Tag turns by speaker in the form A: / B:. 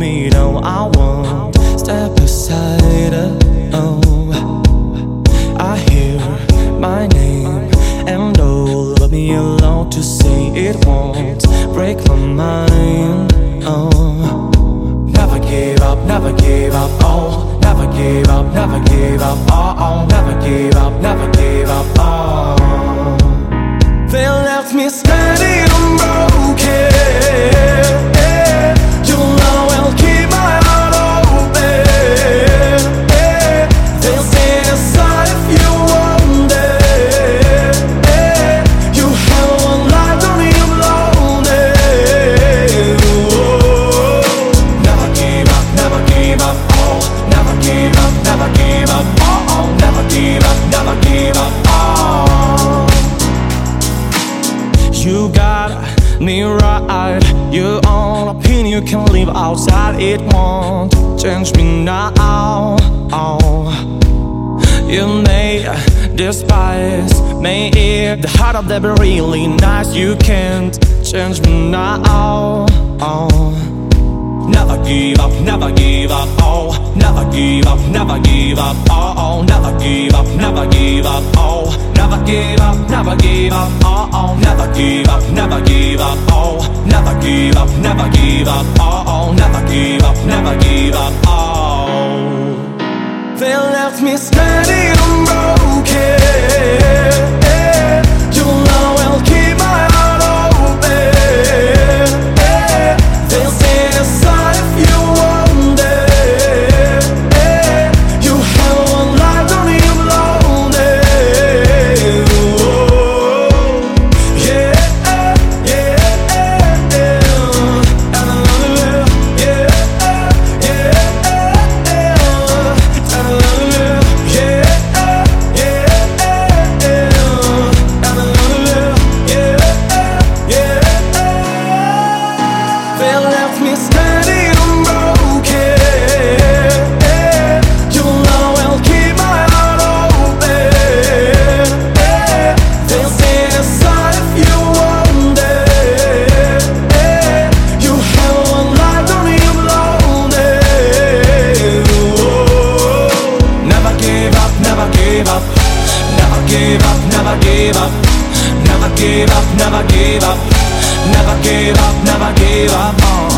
A: me, no, I won't step aside. Oh, I hear my name, and oh, let me alone to say it won't break my mind. Oh, never give up, never give up. Oh, never give up, never give up. Oh, oh never give. Got me right. Your own opinion you can live outside. It won't change me now. You may despise me if the heart of them really nice. You can't change me now. Never give up, never give up, oh Never give up, never give up, oh, oh Never give up, never give up, oh Never give up, never give up, oh, oh Never give up, never give up, oh. Never give up, never give up, oh, oh. Never give up, never give up, oh. They left me standing give up, never give up, never give up, never give up, never give up, never give up. Oh.